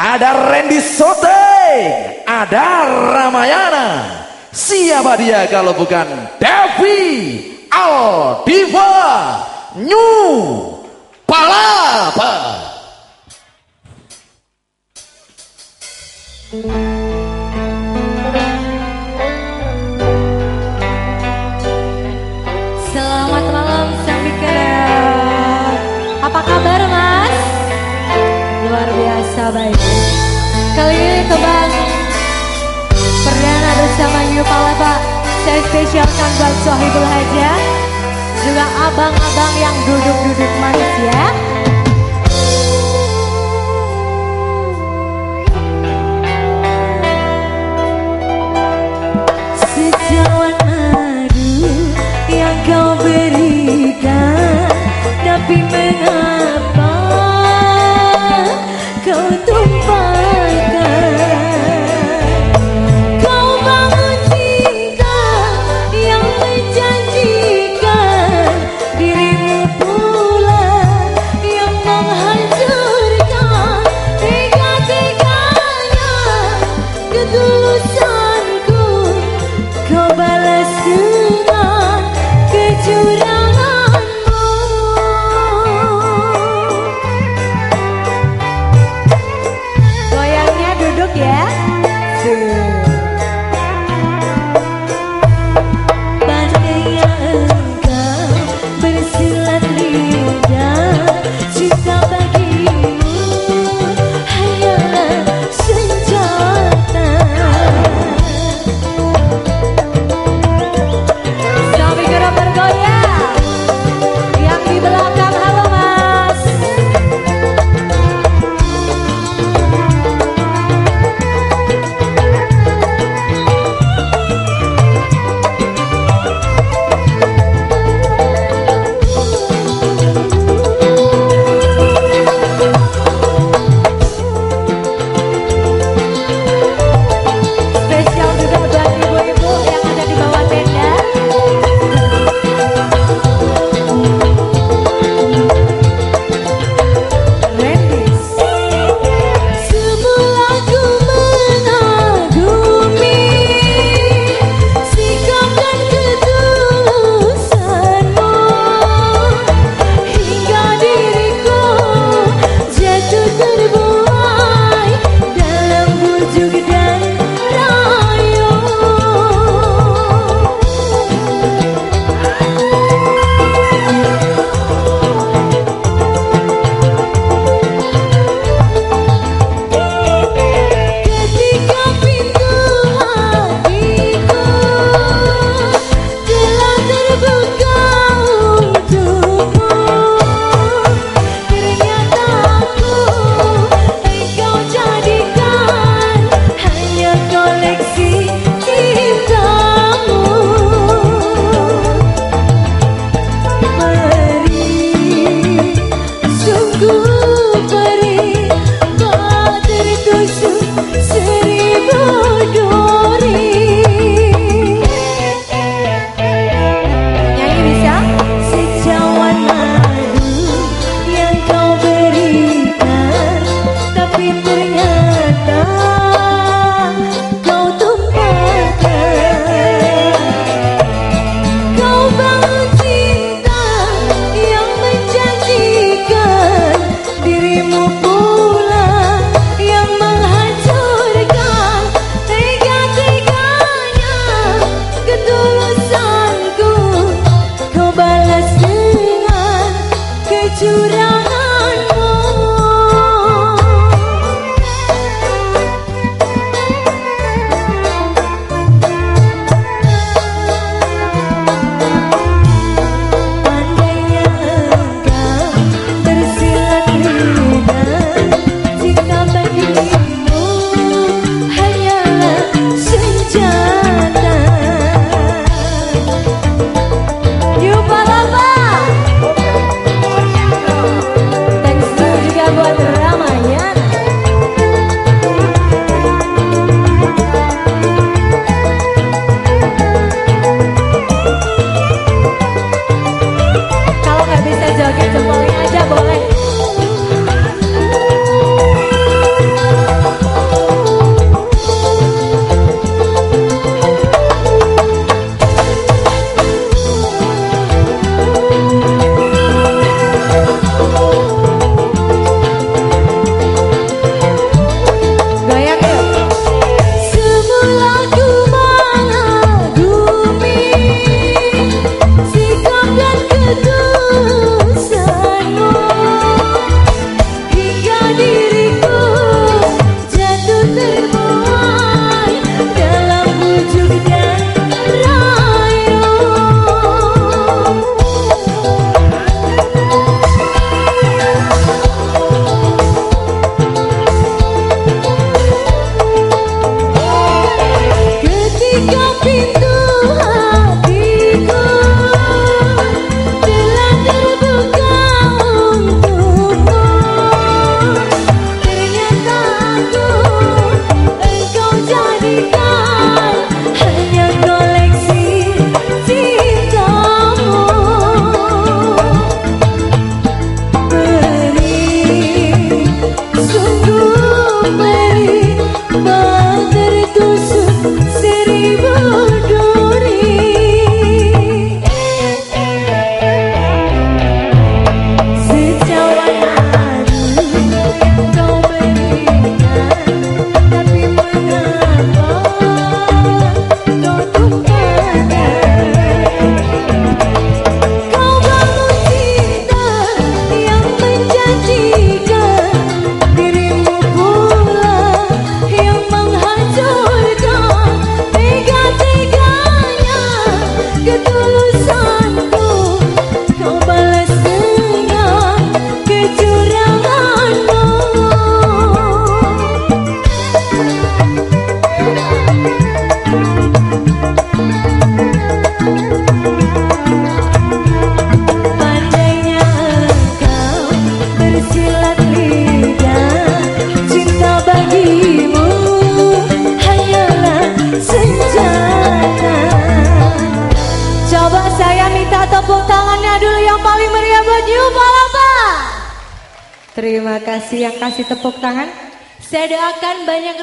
Ada Randy Sote, ada Ramayana. Siapa dia kalau bukan Devi Aldiva New Palapa. Thank you. Surabaya Kali ini ke Bang Perdana bersama Yupala Pak. Saya spesialkan buat Sohibul Haja ya. Juga abang-abang yang duduk-duduk manis ya. Sejalan madu yang kau berikan Tapi mengapa jumpa Terima kasih yang kasih tepuk tangan. Saya doakan banyak